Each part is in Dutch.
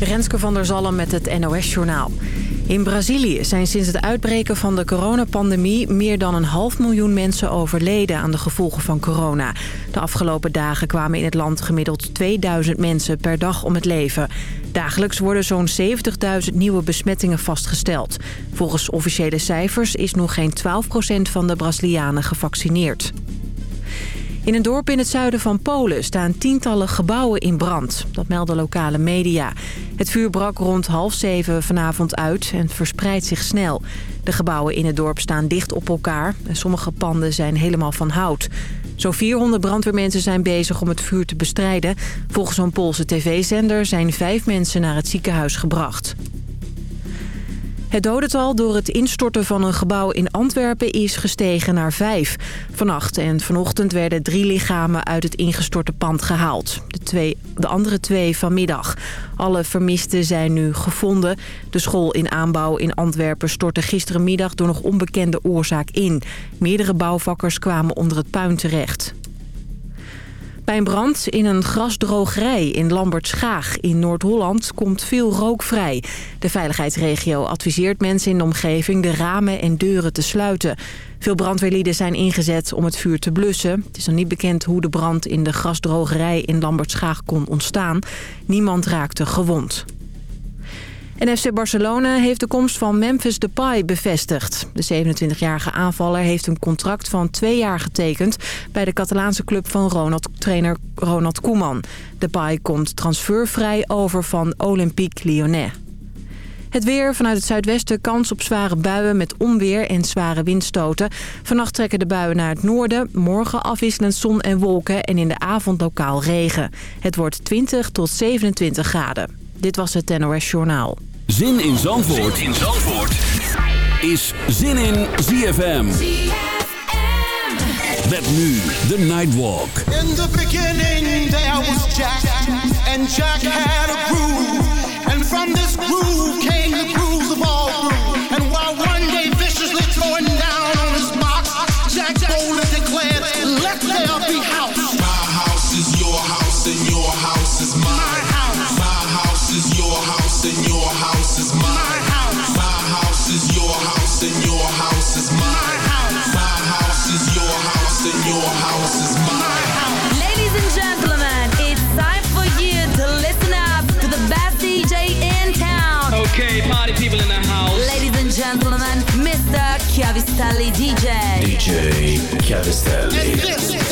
Renske van der Zalm met het NOS-journaal. In Brazilië zijn sinds het uitbreken van de coronapandemie... meer dan een half miljoen mensen overleden aan de gevolgen van corona. De afgelopen dagen kwamen in het land gemiddeld 2000 mensen per dag om het leven. Dagelijks worden zo'n 70.000 nieuwe besmettingen vastgesteld. Volgens officiële cijfers is nog geen 12% van de Brazilianen gevaccineerd. In een dorp in het zuiden van Polen staan tientallen gebouwen in brand. Dat melden lokale media. Het vuur brak rond half zeven vanavond uit en verspreidt zich snel. De gebouwen in het dorp staan dicht op elkaar. En sommige panden zijn helemaal van hout. Zo'n 400 brandweermensen zijn bezig om het vuur te bestrijden. Volgens een Poolse tv-zender zijn vijf mensen naar het ziekenhuis gebracht. Het dodental door het instorten van een gebouw in Antwerpen is gestegen naar vijf. Vannacht en vanochtend werden drie lichamen uit het ingestorte pand gehaald. De, twee, de andere twee vanmiddag. Alle vermisten zijn nu gevonden. De school in aanbouw in Antwerpen stortte gisterenmiddag door nog onbekende oorzaak in. Meerdere bouwvakkers kwamen onder het puin terecht. Bij een brand in een grasdrogerij in Lambertschaag in Noord-Holland komt veel rook vrij. De veiligheidsregio adviseert mensen in de omgeving de ramen en deuren te sluiten. Veel brandweerlieden zijn ingezet om het vuur te blussen. Het is nog niet bekend hoe de brand in de grasdrogerij in Lambertschaag kon ontstaan. Niemand raakte gewond. En FC Barcelona heeft de komst van Memphis Depay bevestigd. De 27-jarige aanvaller heeft een contract van twee jaar getekend... bij de Catalaanse club van Ronald, trainer Ronald Koeman. Depay komt transfervrij over van Olympique Lyonnais. Het weer vanuit het zuidwesten kans op zware buien met onweer en zware windstoten. Vannacht trekken de buien naar het noorden. Morgen afwisselend zon en wolken en in de avond lokaal regen. Het wordt 20 tot 27 graden. Dit was het NOS Journaal. Zin in Zandvoort, zin in Zandvoort. is Zin in ZFM. Met nu de Nightwalk. In the beginning there was Jack. And Jack had a groove. And from this groove came the Chiavestelli.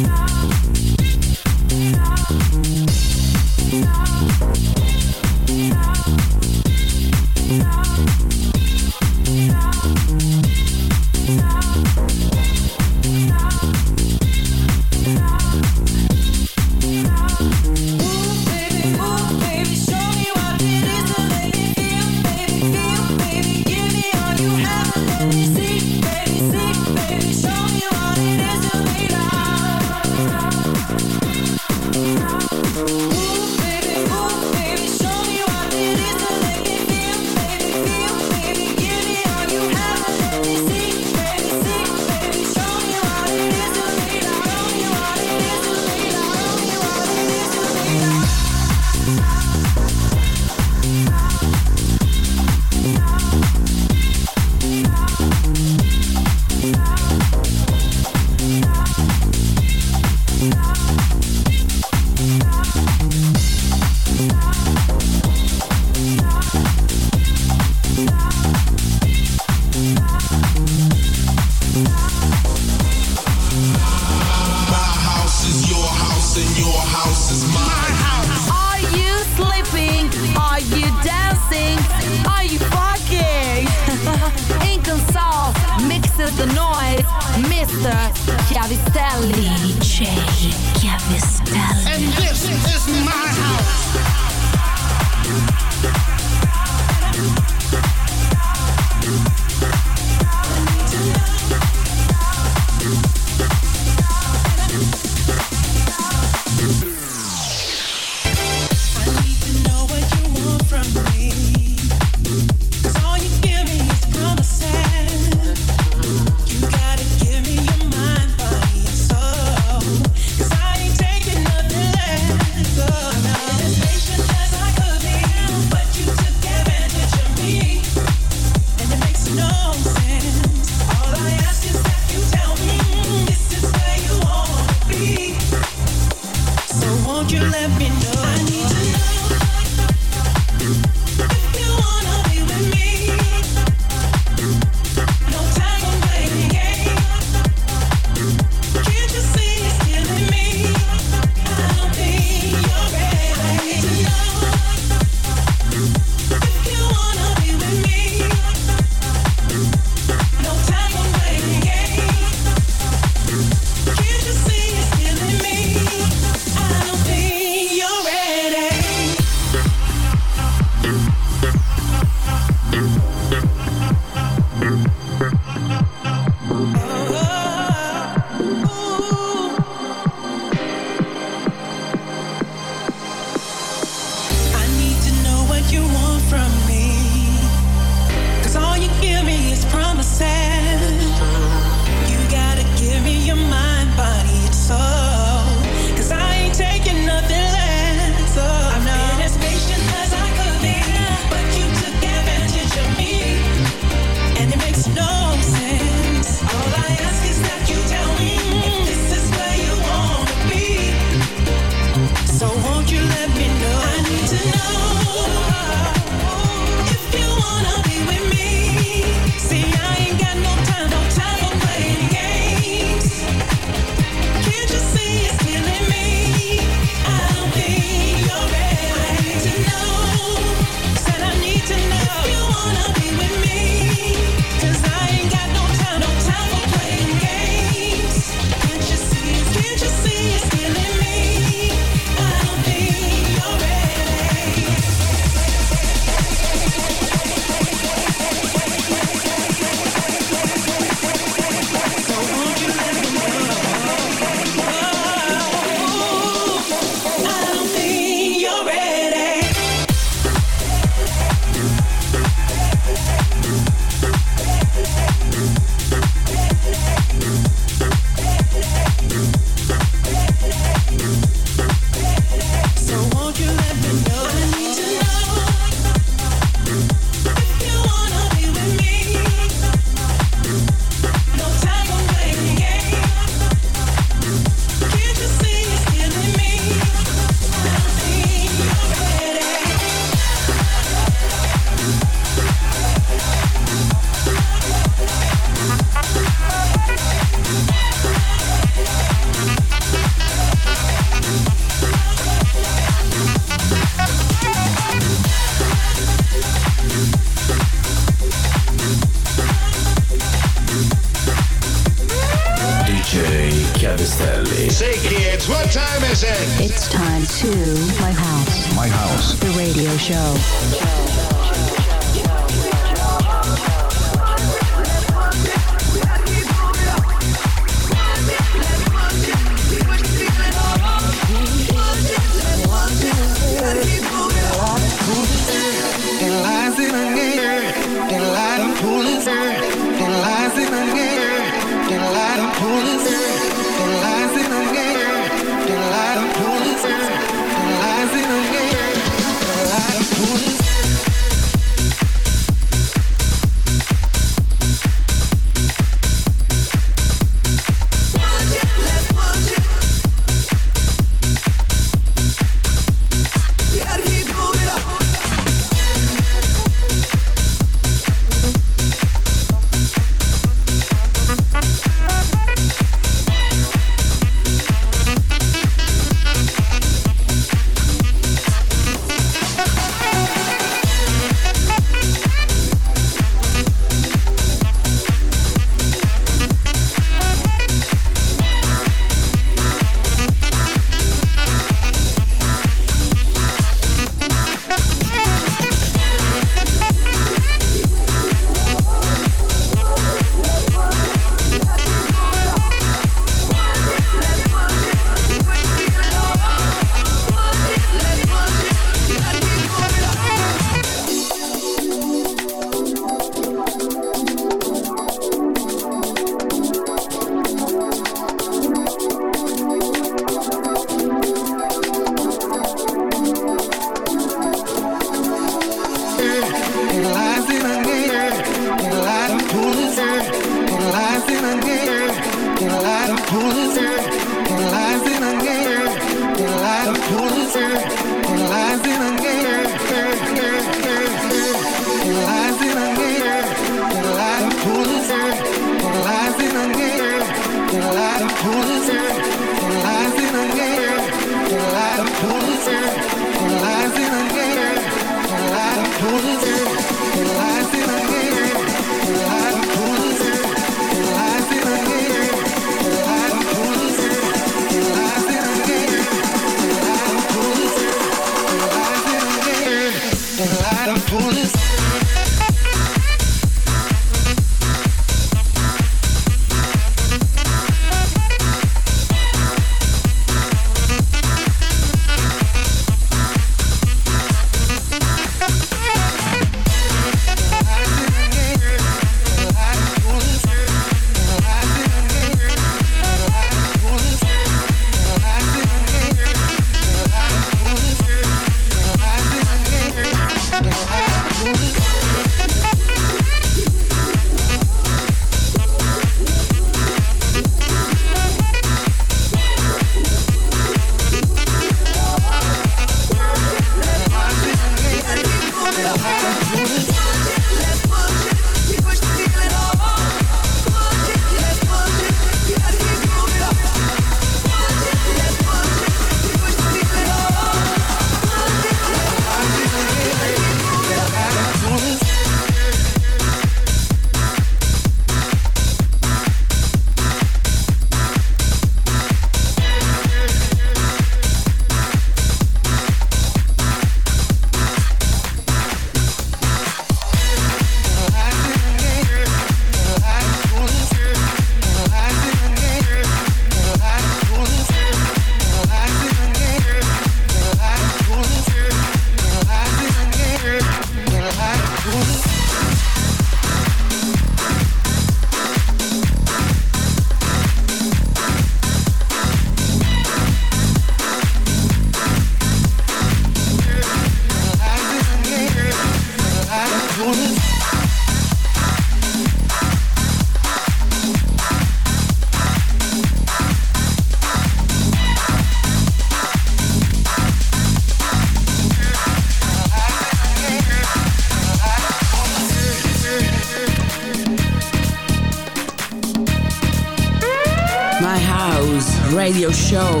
radio show.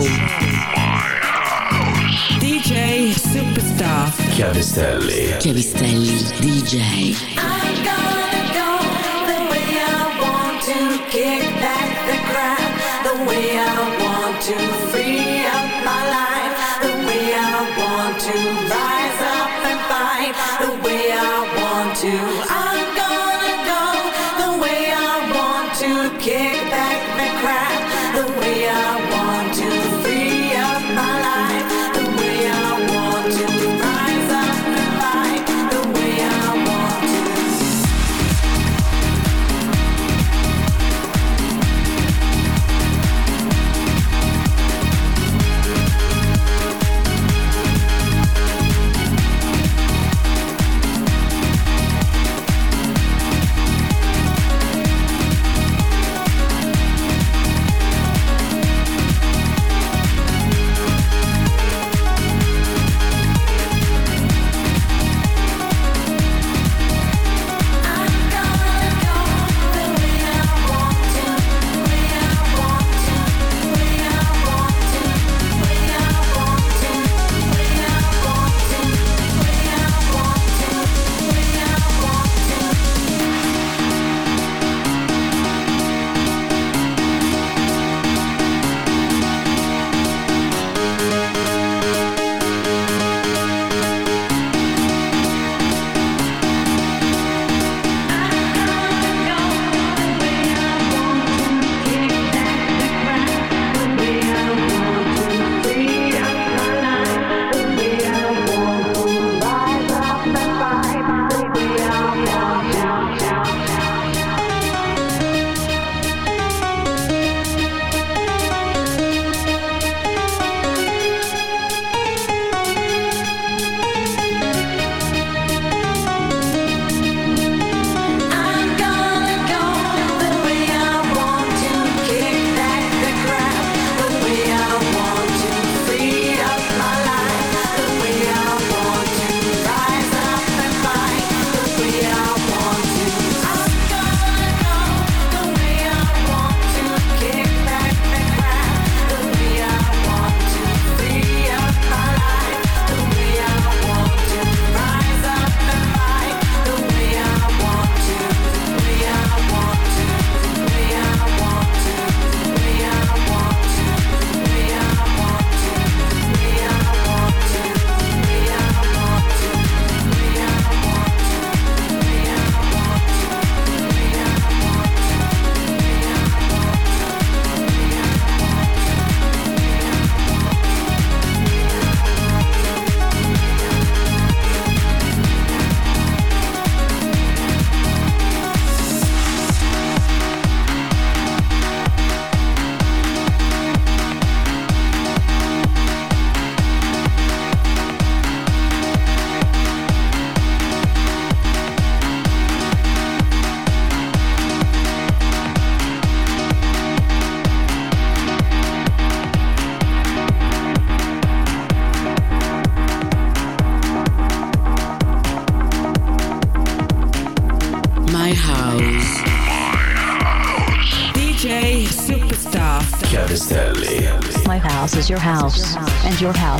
DJ Superstar. Chiavistelli. Chiavistelli, DJ. I gotta go the way I want to, kick back the crowd, the way I want to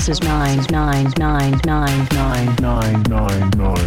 This is nine nine nine nine nine nine nine nine.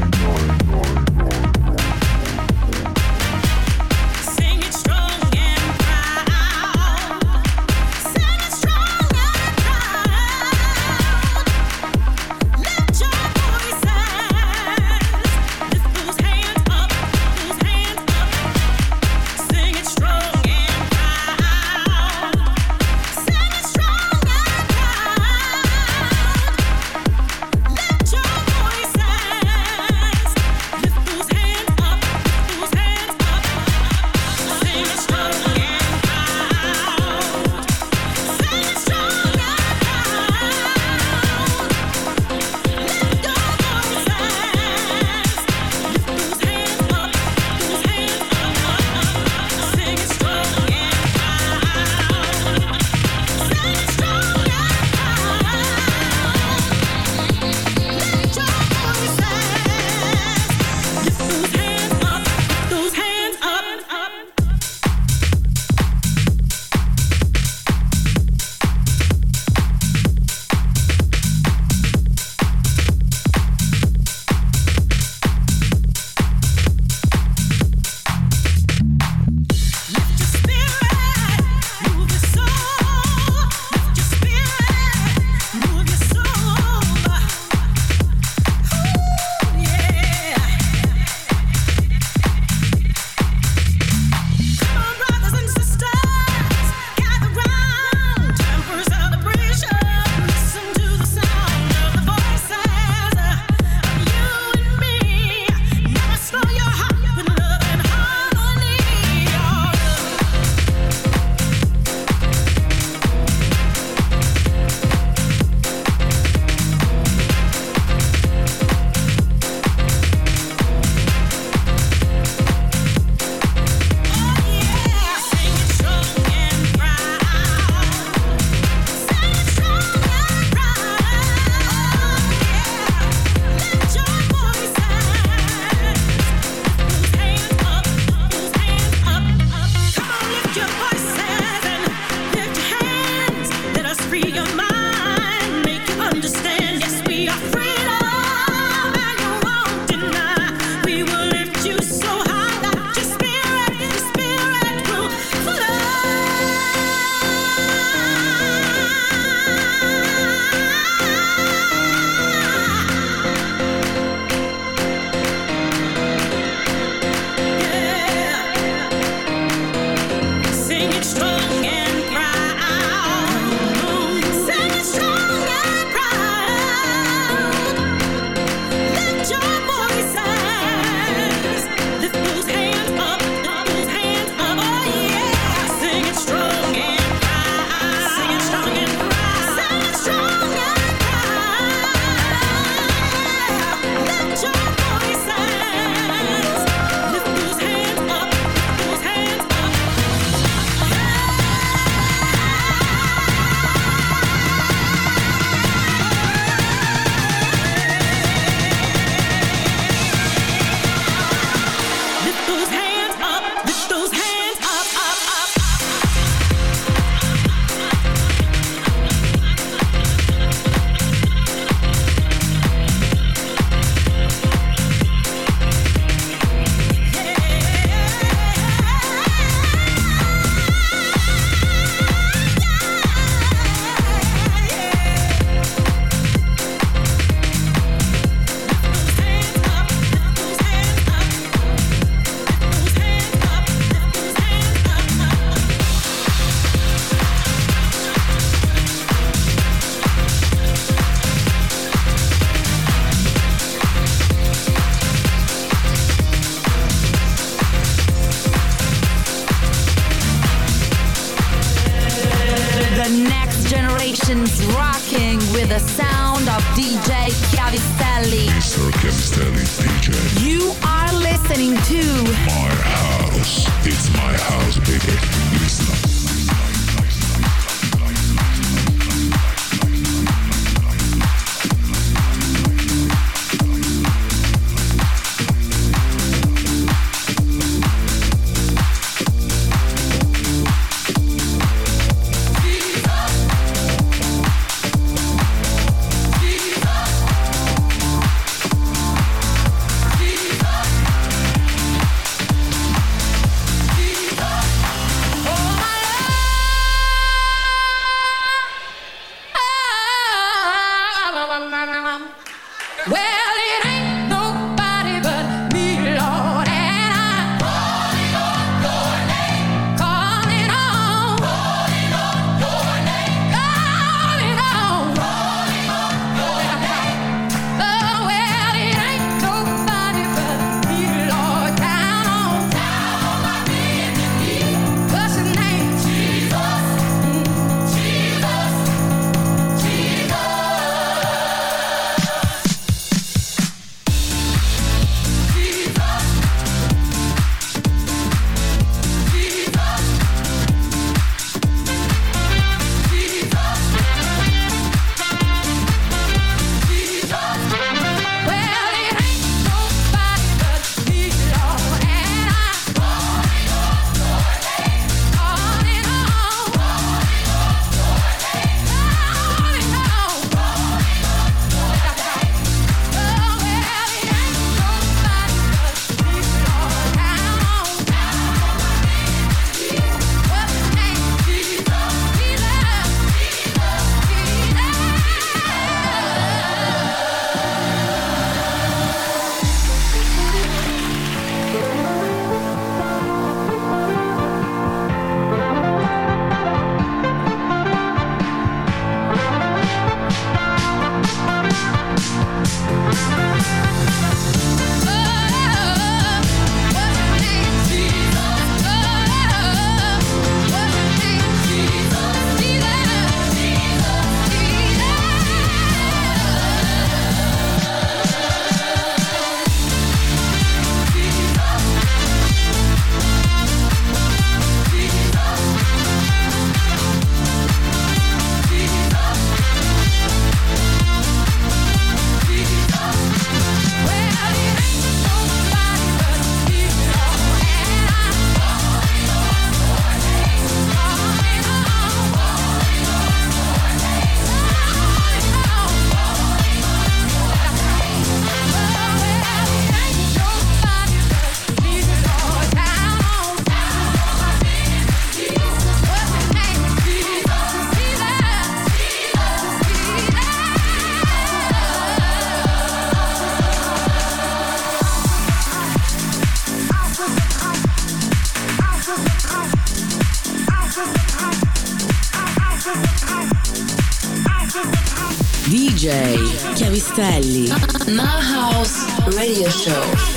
My House Radio Show.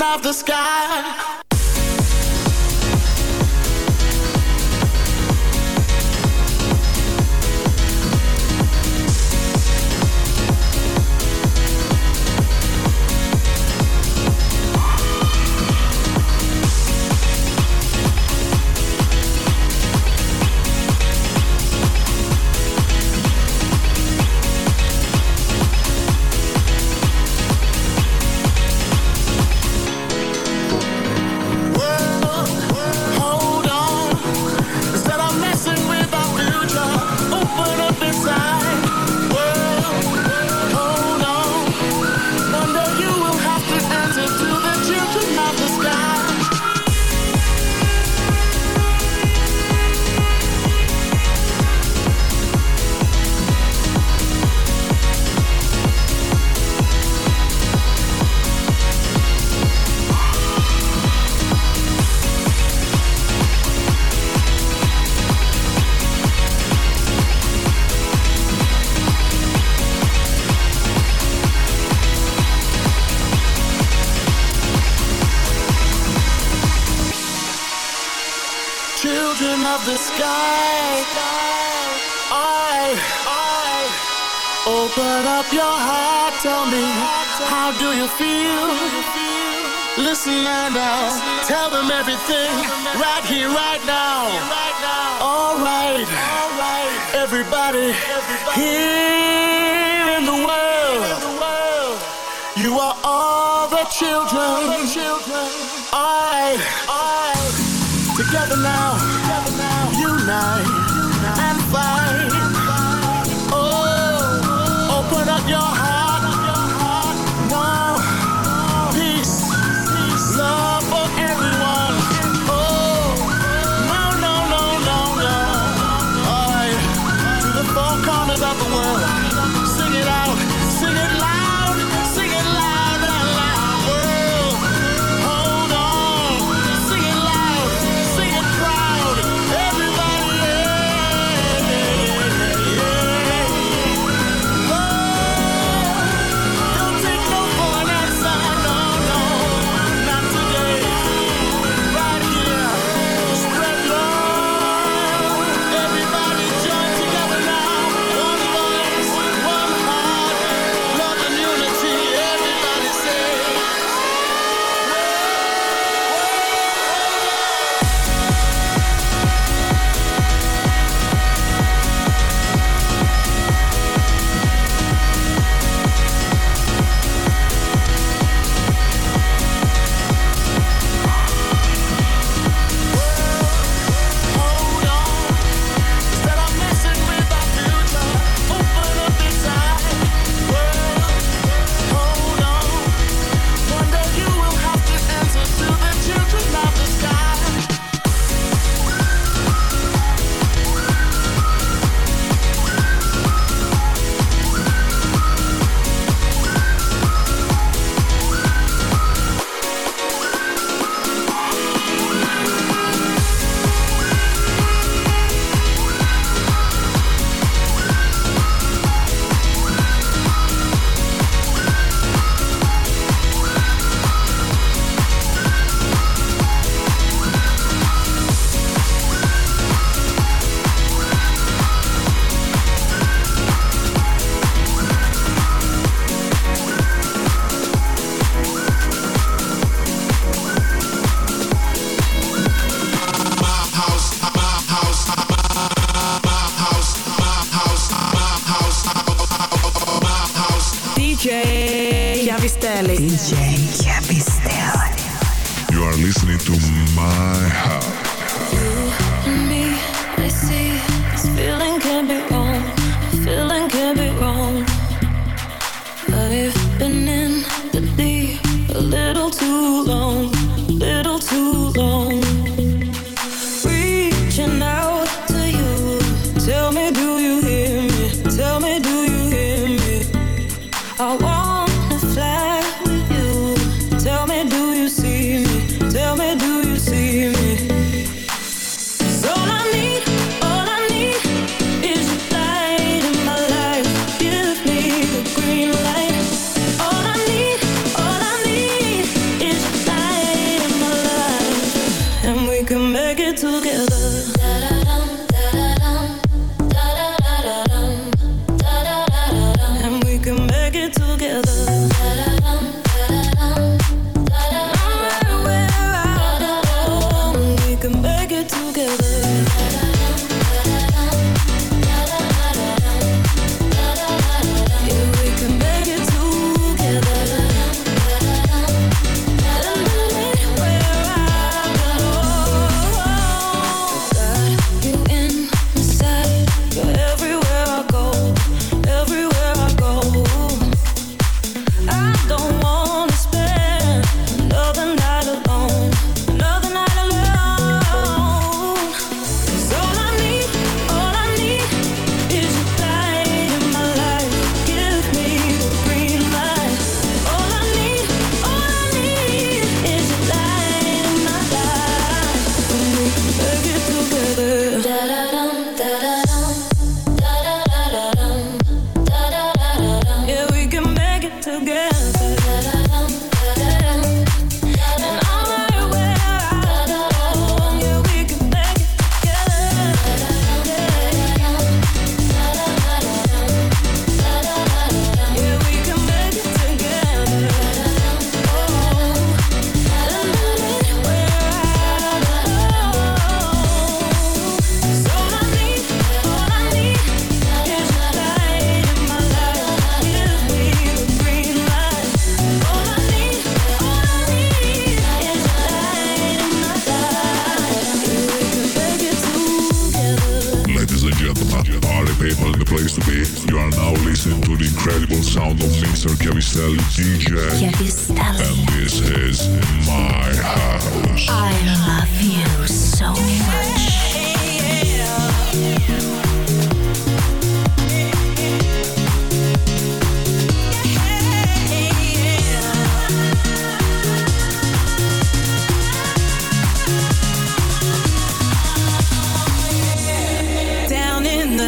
Love the sky. you feel? Listen now. I'll tell them everything right here, right now. All right, everybody here in the world, you are all the children. I. together now, unite.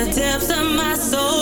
The depths of my soul,